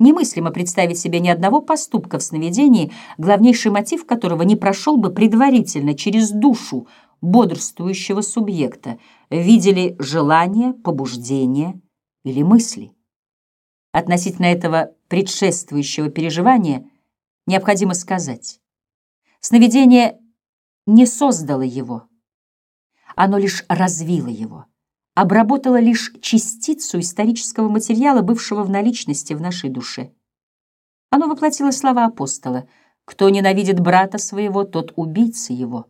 Немыслимо представить себе ни одного поступка в сновидении, главнейший мотив которого не прошел бы предварительно через душу бодрствующего субъекта, видели желания, побуждения или мысли. Относительно этого предшествующего переживания необходимо сказать. Сновидение не создало его, оно лишь развило его обработала лишь частицу исторического материала, бывшего в наличности в нашей душе. Оно воплотило слова апостола «Кто ненавидит брата своего, тот убийца его».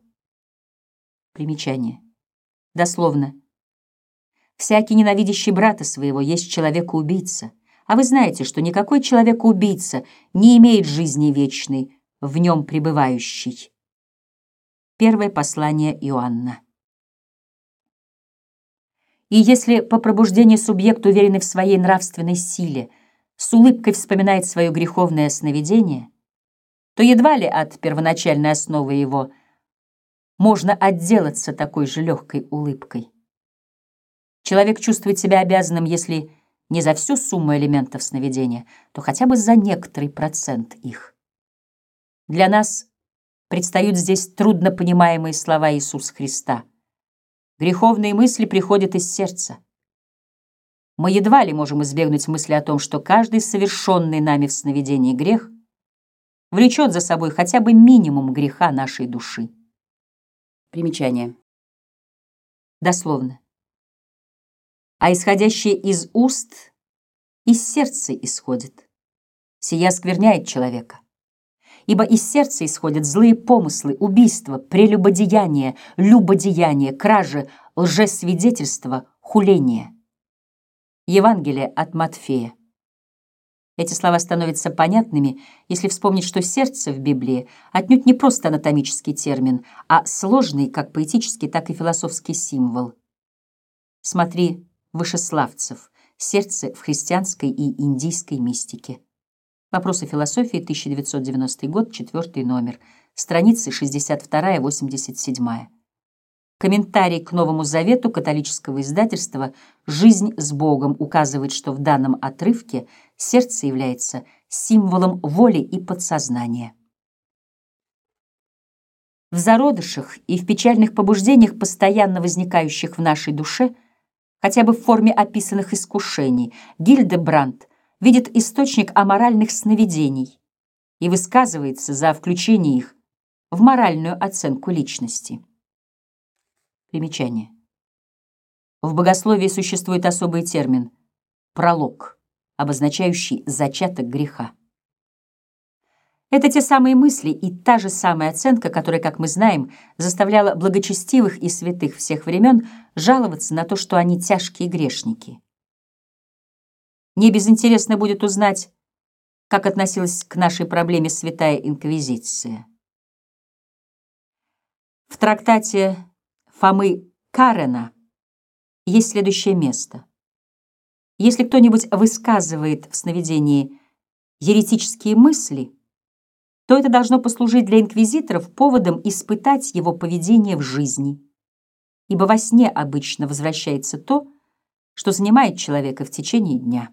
Примечание. Дословно. «Всякий ненавидящий брата своего есть человека-убийца, а вы знаете, что никакой человек-убийца не имеет жизни вечной, в нем пребывающий». Первое послание Иоанна. И если по пробуждении субъект, уверенный в своей нравственной силе, с улыбкой вспоминает свое греховное сновидение, то едва ли от первоначальной основы его можно отделаться такой же легкой улыбкой. Человек чувствует себя обязанным, если не за всю сумму элементов сновидения, то хотя бы за некоторый процент их. Для нас предстают здесь труднопонимаемые слова Иисуса Христа — Греховные мысли приходят из сердца. Мы едва ли можем избегнуть мысли о том, что каждый совершенный нами в сновидении грех влечет за собой хотя бы минимум греха нашей души. Примечание. Дословно. А исходящее из уст из сердца исходит. Сия скверняет человека ибо из сердца исходят злые помыслы, убийства, прелюбодеяния, любодеяния, кражи, лжесвидетельства, хуления. Евангелие от Матфея. Эти слова становятся понятными, если вспомнить, что сердце в Библии отнюдь не просто анатомический термин, а сложный как поэтический, так и философский символ. Смотри Вышеславцев «Сердце в христианской и индийской мистике». Вопросы философии, 1990 год, четвертый номер, страницы 62-87. Комментарий к Новому Завету католического издательства «Жизнь с Богом» указывает, что в данном отрывке сердце является символом воли и подсознания. В зародышах и в печальных побуждениях, постоянно возникающих в нашей душе, хотя бы в форме описанных искушений, Гильдебрандт видит источник аморальных сновидений и высказывается за включение их в моральную оценку личности. Примечание. В богословии существует особый термин «пролог», обозначающий зачаток греха. Это те самые мысли и та же самая оценка, которая, как мы знаем, заставляла благочестивых и святых всех времен жаловаться на то, что они тяжкие грешники. Не безинтересно будет узнать, как относилась к нашей проблеме Святая Инквизиция. В трактате Фомы Карена есть следующее место. Если кто-нибудь высказывает в сновидении еретические мысли, то это должно послужить для инквизиторов поводом испытать его поведение в жизни, ибо во сне обычно возвращается то, что занимает человека в течение дня.